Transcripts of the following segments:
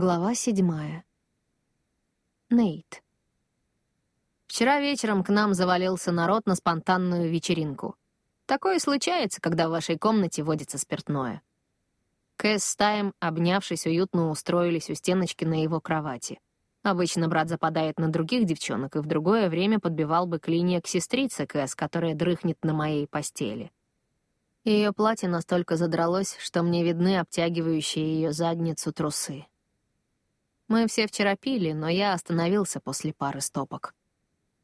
Глава седьмая. Нейт. Вчера вечером к нам завалился народ на спонтанную вечеринку. Такое случается, когда в вашей комнате водится спиртное. Кэс с Таем, обнявшись, уютно устроились у стеночки на его кровати. Обычно брат западает на других девчонок, и в другое время подбивал бы клинья к сестрице Кэс, которая дрыхнет на моей постели. Ее платье настолько задралось, что мне видны обтягивающие ее задницу трусы. Мы все вчера пили, но я остановился после пары стопок.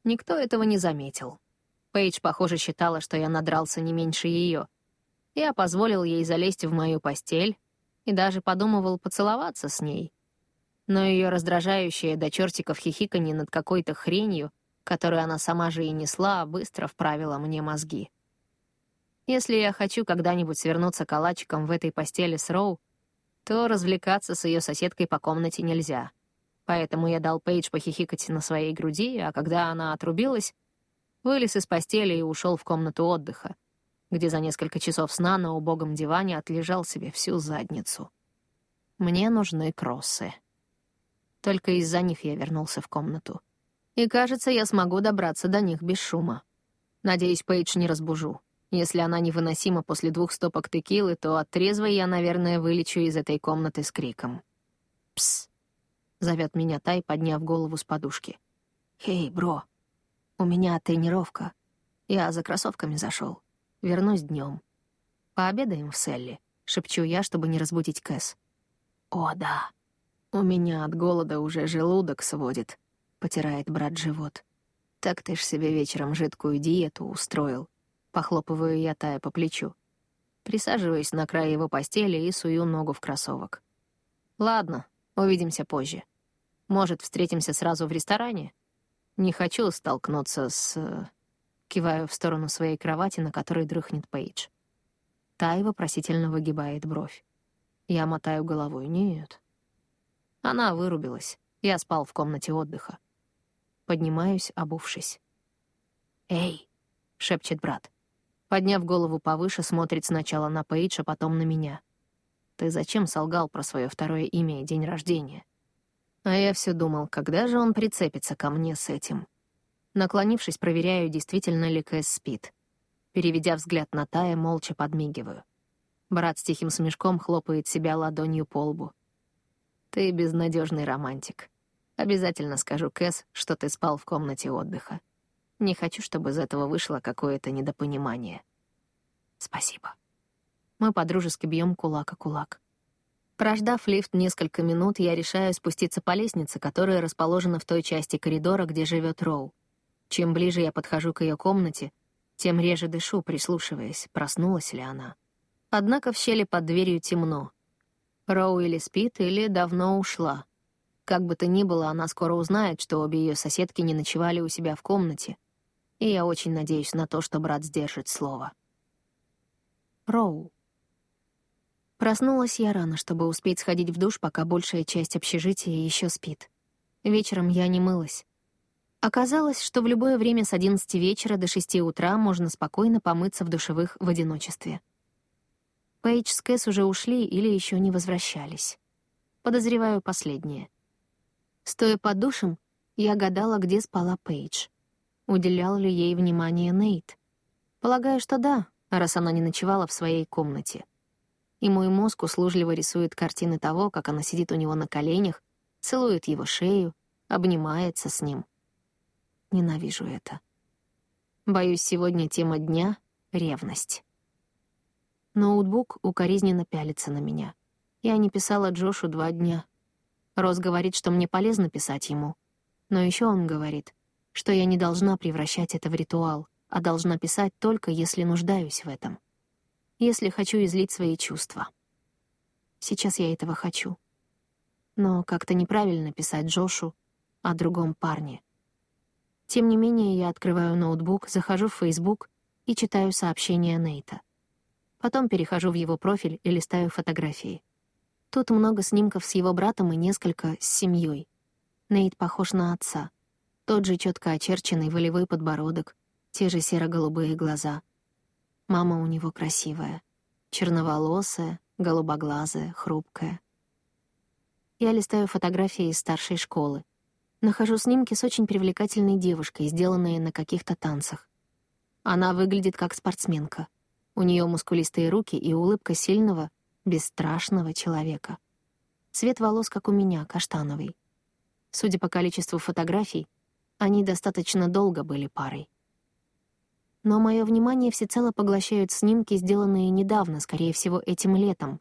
Никто этого не заметил. Пейдж, похоже, считала, что я надрался не меньше ее. Я позволил ей залезть в мою постель и даже подумывал поцеловаться с ней. Но ее раздражающее до чертиков хихиканье над какой-то хренью, которую она сама же и несла, быстро вправила мне мозги. Если я хочу когда-нибудь свернуться калачиком в этой постели с Роу, то развлекаться с ее соседкой по комнате нельзя. Поэтому я дал Пейдж похихикать на своей груди, а когда она отрубилась, вылез из постели и ушел в комнату отдыха, где за несколько часов сна на убогом диване отлежал себе всю задницу. Мне нужны кроссы. Только из-за них я вернулся в комнату. И, кажется, я смогу добраться до них без шума. Надеюсь, Пейдж не разбужу. Если она невыносима после двух стопок текилы, то от трезвой я, наверное, вылечу из этой комнаты с криком. «Пс!» — зовет меня Тай, подняв голову с подушки. «Хей, бро, у меня тренировка. Я за кроссовками зашел. Вернусь днем. Пообедаем в Селли», — шепчу я, чтобы не разбудить Кэс. «О, да. У меня от голода уже желудок сводит», — потирает брат живот. «Так ты ж себе вечером жидкую диету устроил. Похлопываю я Тая по плечу. Присаживаюсь на край его постели и сую ногу в кроссовок. «Ладно, увидимся позже. Может, встретимся сразу в ресторане? Не хочу столкнуться с...» Киваю в сторону своей кровати, на которой дрыхнет Пейдж. Тай вопросительно выгибает бровь. Я мотаю головой. «Нет». Она вырубилась. Я спал в комнате отдыха. Поднимаюсь, обувшись. «Эй!» — шепчет брат. Подняв голову повыше, смотрит сначала на Пейдж, а потом на меня. «Ты зачем солгал про свое второе имя и день рождения?» А я все думал, когда же он прицепится ко мне с этим. Наклонившись, проверяю, действительно ли Кэс спит. Переведя взгляд на Тая, молча подмигиваю. Брат с тихим смешком хлопает себя ладонью по лбу. «Ты безнадежный романтик. Обязательно скажу Кэс, что ты спал в комнате отдыха. Не хочу, чтобы из этого вышло какое-то недопонимание. Спасибо. Мы подружески бьем кулак о кулак. Прождав лифт несколько минут, я решаю спуститься по лестнице, которая расположена в той части коридора, где живет Роу. Чем ближе я подхожу к ее комнате, тем реже дышу, прислушиваясь, проснулась ли она. Однако в щели под дверью темно. Роу или спит, или давно ушла. Как бы то ни было, она скоро узнает, что обе ее соседки не ночевали у себя в комнате, и я очень надеюсь на то, что брат сдержит слово. Роу. Проснулась я рано, чтобы успеть сходить в душ, пока большая часть общежития еще спит. Вечером я не мылась. Оказалось, что в любое время с 11 вечера до 6 утра можно спокойно помыться в душевых в одиночестве. Пейдж с Кэс уже ушли или еще не возвращались. Подозреваю последнее. Стоя под душем, я гадала, где спала Пейдж. Уделял ли ей внимание Нейт? Полагаю, что да, раз она не ночевала в своей комнате. И мой мозг услужливо рисует картины того, как она сидит у него на коленях, целует его шею, обнимается с ним. Ненавижу это. Боюсь, сегодня тема дня — ревность. Ноутбук укоризненно пялится на меня. Я не писала Джошу два дня. Рос говорит, что мне полезно писать ему. Но еще он говорит, что я не должна превращать это в ритуал, а должна писать только, если нуждаюсь в этом. Если хочу излить свои чувства. Сейчас я этого хочу. Но как-то неправильно писать Джошу о другом парне. Тем не менее, я открываю ноутбук, захожу в Facebook и читаю сообщения Нейта. Потом перехожу в его профиль и листаю фотографии. Тут много снимков с его братом и несколько с семьей. Нейт похож на отца. Тот же четко очерченный волевой подбородок, те же серо-голубые глаза. Мама у него красивая, черноволосая, голубоглазая, хрупкая. Я листаю фотографии из старшей школы. Нахожу снимки с очень привлекательной девушкой, сделанные на каких-то танцах. Она выглядит как спортсменка. У нее мускулистые руки и улыбка сильного, бесстрашного человека. Цвет волос, как у меня, каштановый. Судя по количеству фотографий, они достаточно долго были парой. Но мое внимание всецело поглощают снимки, сделанные недавно, скорее всего, этим летом.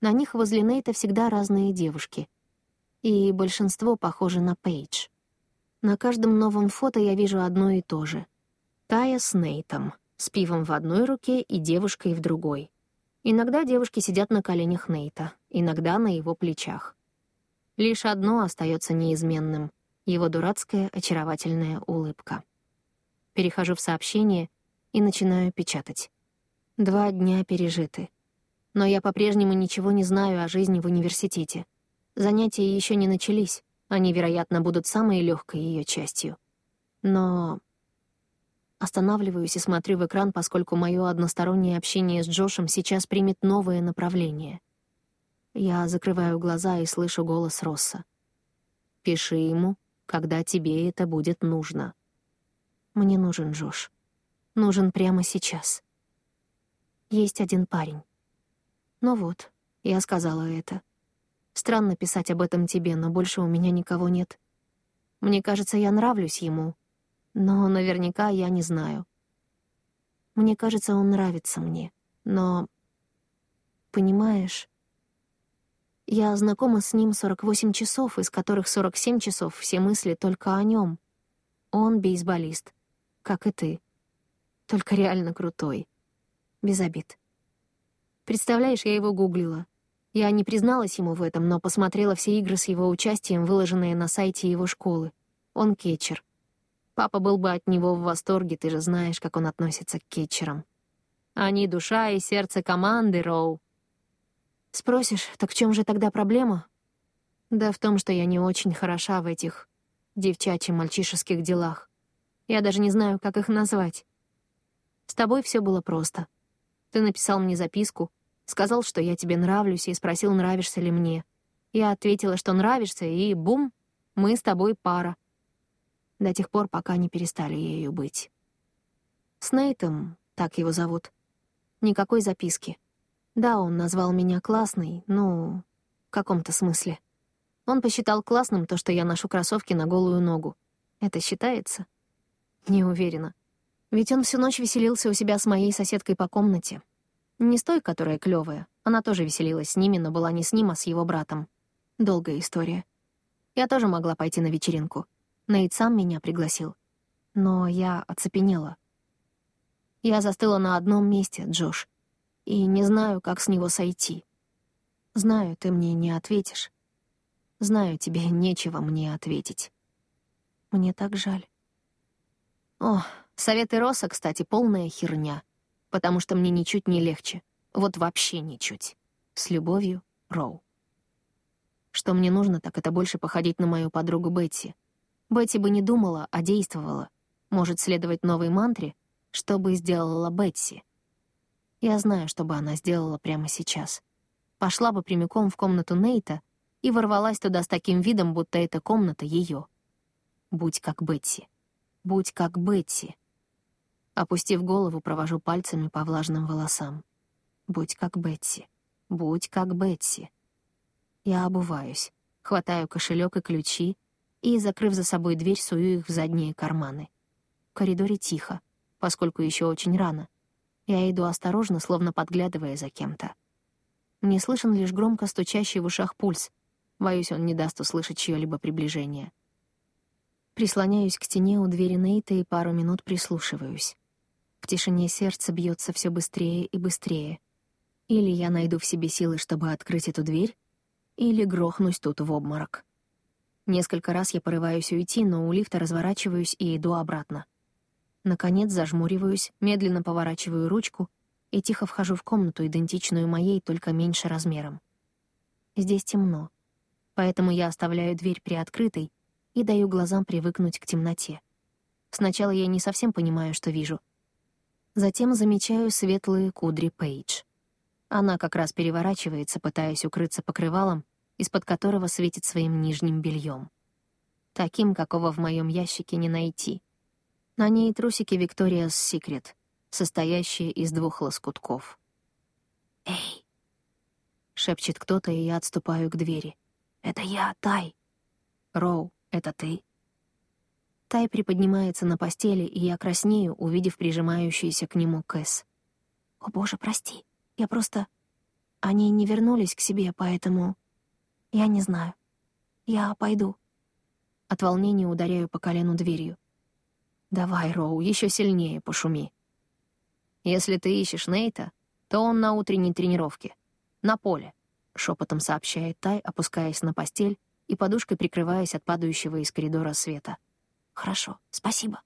На них возле Нейта всегда разные девушки — и большинство похожи на Пейдж. На каждом новом фото я вижу одно и то же. Тая с Нейтом, с пивом в одной руке и девушкой в другой. Иногда девушки сидят на коленях Нейта, иногда на его плечах. Лишь одно остается неизменным — его дурацкая очаровательная улыбка. Перехожу в сообщение и начинаю печатать. Два дня пережиты. Но я по-прежнему ничего не знаю о жизни в университете. Занятия еще не начались, они, вероятно, будут самой легкой ее частью. Но останавливаюсь и смотрю в экран, поскольку мое одностороннее общение с Джошем сейчас примет новое направление. Я закрываю глаза и слышу голос Росса. «Пиши ему, когда тебе это будет нужно». Мне нужен Джош. Нужен прямо сейчас. Есть один парень. Ну вот, я сказала это. Странно писать об этом тебе, но больше у меня никого нет. Мне кажется, я нравлюсь ему, но наверняка я не знаю. Мне кажется, он нравится мне, но... Понимаешь, я знакома с ним 48 часов, из которых 47 часов все мысли только о нем. Он бейсболист, как и ты. Только реально крутой. Без обид. Представляешь, я его гуглила. Я не призналась ему в этом, но посмотрела все игры с его участием, выложенные на сайте его школы. Он кетчер. Папа был бы от него в восторге, ты же знаешь, как он относится к кетчерам. Они — душа и сердце команды, Роу. Спросишь, так в чем же тогда проблема? Да в том, что я не очень хороша в этих девчачьи-мальчишеских делах. Я даже не знаю, как их назвать. С тобой все было просто. Ты написал мне записку — Сказал, что я тебе нравлюсь, и спросил, нравишься ли мне. Я ответила, что нравишься, и бум, мы с тобой пара. До тех пор, пока не перестали ею быть. С Нейтом, так его зовут, никакой записки. Да, он назвал меня классной, ну, в каком-то смысле. Он посчитал классным то, что я ношу кроссовки на голую ногу. Это считается? Не уверена. Ведь он всю ночь веселился у себя с моей соседкой по комнате. Не с той, которая клёвая. Она тоже веселилась с ними, но была не с ним, а с его братом. Долгая история. Я тоже могла пойти на вечеринку. Нейт сам меня пригласил. Но я оцепенела. Я застыла на одном месте, Джош, и не знаю, как с него сойти. Знаю, ты мне не ответишь. Знаю, тебе нечего мне ответить. Мне так жаль. О, советы Роса, кстати, полная херня потому что мне ничуть не легче. Вот вообще ничуть. С любовью, Роу. Что мне нужно, так это больше походить на мою подругу Бетти. Бетти бы не думала, а действовала. Может следовать новой мантре, что бы сделала Бетси. Я знаю, что бы она сделала прямо сейчас. Пошла бы прямиком в комнату Нейта и ворвалась туда с таким видом, будто эта комната ее. Будь как Бетси. Будь как Бетси. Опустив голову, провожу пальцами по влажным волосам. Будь как Бетси. Будь как Бетси. Я обуваюсь, хватаю кошелек и ключи и, закрыв за собой дверь, сую их в задние карманы. В коридоре тихо, поскольку еще очень рано. Я иду осторожно, словно подглядывая за кем-то. Мне слышен лишь громко стучащий в ушах пульс. Боюсь, он не даст услышать чье-либо приближение. Прислоняюсь к стене у двери Нейта и пару минут прислушиваюсь. В тишине сердце бьется все быстрее и быстрее. Или я найду в себе силы, чтобы открыть эту дверь, или грохнусь тут в обморок. Несколько раз я порываюсь уйти, но у лифта разворачиваюсь и иду обратно. Наконец зажмуриваюсь, медленно поворачиваю ручку и тихо вхожу в комнату, идентичную моей, только меньше размером. Здесь темно, поэтому я оставляю дверь приоткрытой и даю глазам привыкнуть к темноте. Сначала я не совсем понимаю, что вижу — Затем замечаю светлые кудри Пейдж. Она как раз переворачивается, пытаясь укрыться покрывалом, из-под которого светит своим нижним бельем. Таким, какого в моем ящике не найти. На ней трусики Victoria's Secret, состоящие из двух лоскутков. «Эй!» — шепчет кто-то, и я отступаю к двери. «Это я, Тай!» «Роу, это ты?» Тай приподнимается на постели, и я краснею, увидев прижимающуюся к нему Кэс. «О, боже, прости. Я просто... Они не вернулись к себе, поэтому... Я не знаю. Я пойду». От волнения ударяю по колену дверью. «Давай, Роу, еще сильнее пошуми». «Если ты ищешь Нейта, то он на утренней тренировке. На поле», — шепотом сообщает Тай, опускаясь на постель и подушкой прикрываясь от падающего из коридора света. «Хорошо, спасибо».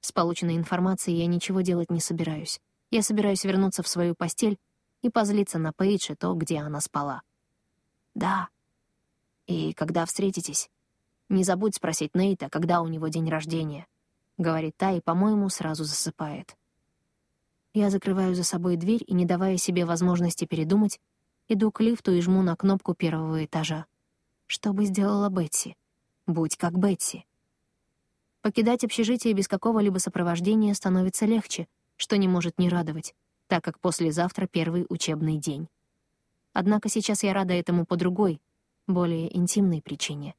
С полученной информацией я ничего делать не собираюсь. Я собираюсь вернуться в свою постель и позлиться на Пейдж то, где она спала. «Да. И когда встретитесь, не забудь спросить Нейта, когда у него день рождения», — говорит та и, по-моему, сразу засыпает. Я закрываю за собой дверь и, не давая себе возможности передумать, иду к лифту и жму на кнопку первого этажа. Что бы сделала Бетси? Будь как Бетси. Покидать общежитие без какого-либо сопровождения становится легче, что не может не радовать, так как послезавтра первый учебный день. Однако сейчас я рада этому по другой, более интимной причине.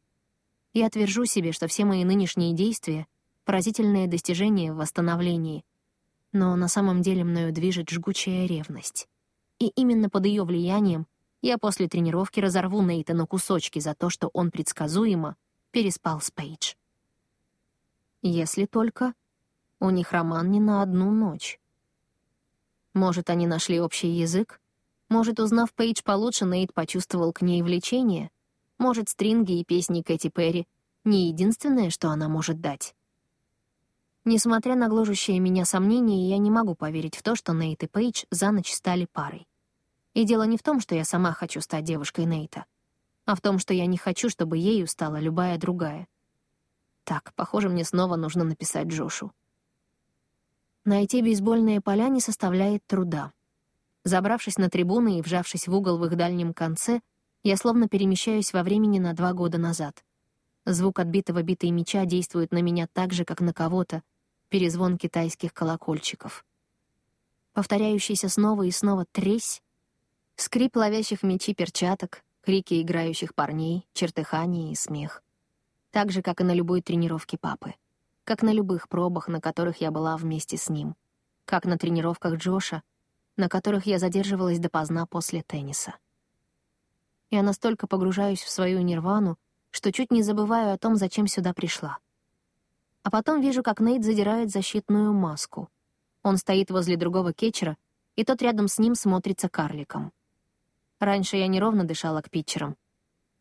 Я отвержу себе, что все мои нынешние действия — поразительное достижение в восстановлении, но на самом деле мною движет жгучая ревность. И именно под ее влиянием я после тренировки разорву Нейта на кусочки за то, что он предсказуемо переспал с Пейдж. Если только у них роман не на одну ночь. Может, они нашли общий язык? Может, узнав Пейдж получше, Нейт почувствовал к ней влечение? Может, стринги и песни Кэти Перри — не единственное, что она может дать? Несмотря на гложущие меня сомнения, я не могу поверить в то, что Нейт и Пейдж за ночь стали парой. И дело не в том, что я сама хочу стать девушкой Нейта, а в том, что я не хочу, чтобы ею стала любая другая. Так, похоже, мне снова нужно написать Джошу. Найти бейсбольные поля не составляет труда. Забравшись на трибуны и вжавшись в угол в их дальнем конце, я словно перемещаюсь во времени на два года назад. Звук отбитого битой меча действует на меня так же, как на кого-то, перезвон китайских колокольчиков. Повторяющийся снова и снова тресь, скрип ловящих мечи перчаток, крики играющих парней, чертыхание и смех так же, как и на любой тренировке папы, как на любых пробах, на которых я была вместе с ним, как на тренировках Джоша, на которых я задерживалась допоздна после тенниса. Я настолько погружаюсь в свою нирвану, что чуть не забываю о том, зачем сюда пришла. А потом вижу, как Нейт задирает защитную маску. Он стоит возле другого кетчера, и тот рядом с ним смотрится карликом. Раньше я неровно дышала к питчерам,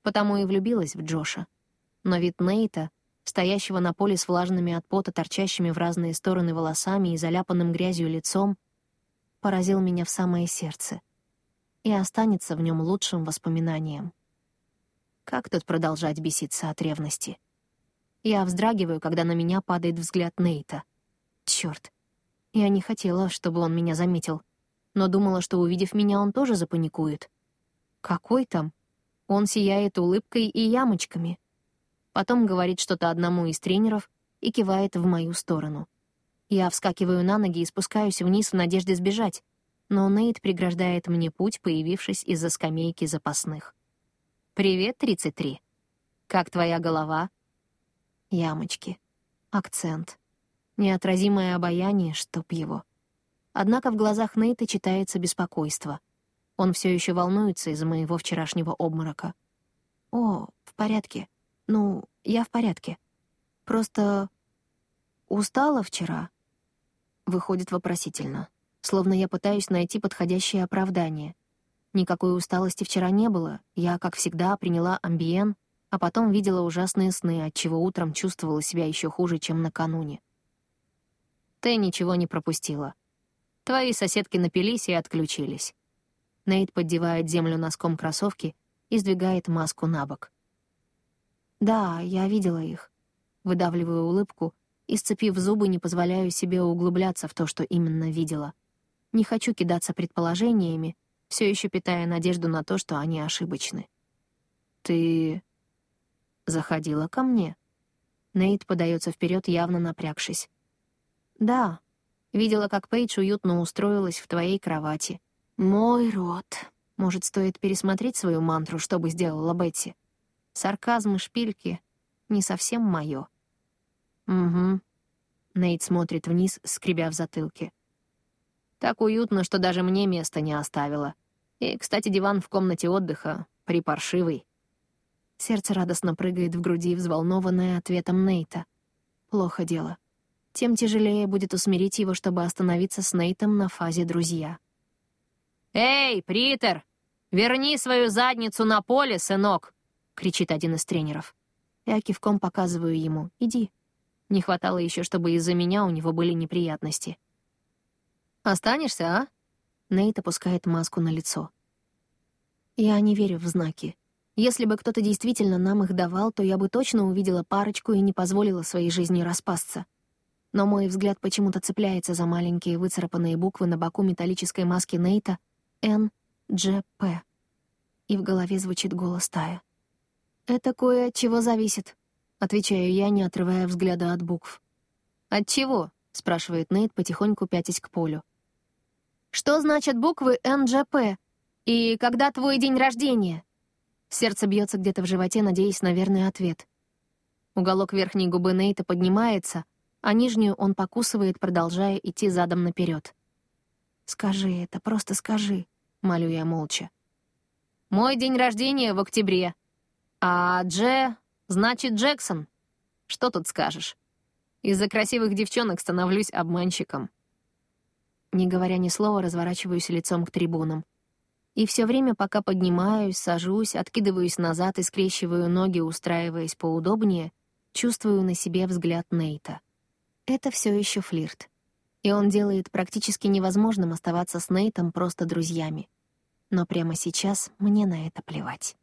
потому и влюбилась в Джоша но вид Нейта, стоящего на поле с влажными от пота, торчащими в разные стороны волосами и заляпанным грязью лицом, поразил меня в самое сердце и останется в нем лучшим воспоминанием. Как тут продолжать беситься от ревности? Я вздрагиваю, когда на меня падает взгляд Нейта. Чёрт. Я не хотела, чтобы он меня заметил, но думала, что, увидев меня, он тоже запаникует. Какой там? Он сияет улыбкой и ямочками потом говорит что-то одному из тренеров и кивает в мою сторону. Я вскакиваю на ноги и спускаюсь вниз в надежде сбежать, но Нейт преграждает мне путь, появившись из-за скамейки запасных. «Привет, 33. Как твоя голова?» Ямочки. Акцент. Неотразимое обаяние, чтоб его. Однако в глазах Нейта читается беспокойство. Он все еще волнуется из-за моего вчерашнего обморока. «О, в порядке. Ну, я в порядке. Просто устала вчера. Выходит вопросительно, словно я пытаюсь найти подходящее оправдание. Никакой усталости вчера не было. Я, как всегда, приняла амбиен, а потом видела ужасные сны, отчего утром чувствовала себя еще хуже, чем накануне. Ты ничего не пропустила. Твои соседки напились и отключились. Нейт поддевает землю носком кроссовки и сдвигает маску на бок. «Да, я видела их». Выдавливаю улыбку и, сцепив зубы, не позволяю себе углубляться в то, что именно видела. Не хочу кидаться предположениями, все еще питая надежду на то, что они ошибочны. Ты заходила ко мне? Нейт подается вперед, явно напрягшись. Да. Видела, как Пейдж уютно устроилась в твоей кровати. Мой рот. Может, стоит пересмотреть свою мантру, что бы сделала Бетти? Сарказм и шпильки — не совсем моё. Угу. Нейт смотрит вниз, скребя в затылке. Так уютно, что даже мне места не оставила. И, кстати, диван в комнате отдыха припаршивый. Сердце радостно прыгает в груди, взволнованное ответом Нейта. Плохо дело. Тем тяжелее будет усмирить его, чтобы остановиться с Нейтом на фазе «друзья». «Эй, Притер! Верни свою задницу на поле, сынок!» — кричит один из тренеров. Я кивком показываю ему «иди». Не хватало еще, чтобы из-за меня у него были неприятности. «Останешься, а?» Нейт опускает маску на лицо. Я не верю в знаки. Если бы кто-то действительно нам их давал, то я бы точно увидела парочку и не позволила своей жизни распасться. Но мой взгляд почему-то цепляется за маленькие выцарапанные буквы на боку металлической маски Нейта «Н. Дж. П». И в голове звучит голос Тая. «Это кое от чего зависит», — отвечаю я, не отрывая взгляда от букв. «От чего?» — спрашивает Нейт, потихоньку пятясь к полю. «Что значат буквы НЖП? И когда твой день рождения?» Сердце бьется где-то в животе, надеясь на верный ответ. Уголок верхней губы Нейта поднимается, а нижнюю он покусывает, продолжая идти задом наперед. «Скажи это, просто скажи», — молю я молча. «Мой день рождения в октябре. А Дже значит Джексон. Что тут скажешь? Из-за красивых девчонок становлюсь обманщиком». Не говоря ни слова, разворачиваюсь лицом к трибунам. И все время, пока поднимаюсь, сажусь, откидываюсь назад и скрещиваю ноги, устраиваясь поудобнее, чувствую на себе взгляд Нейта. Это все еще флирт. И он делает практически невозможным оставаться с Нейтом просто друзьями. Но прямо сейчас мне на это плевать.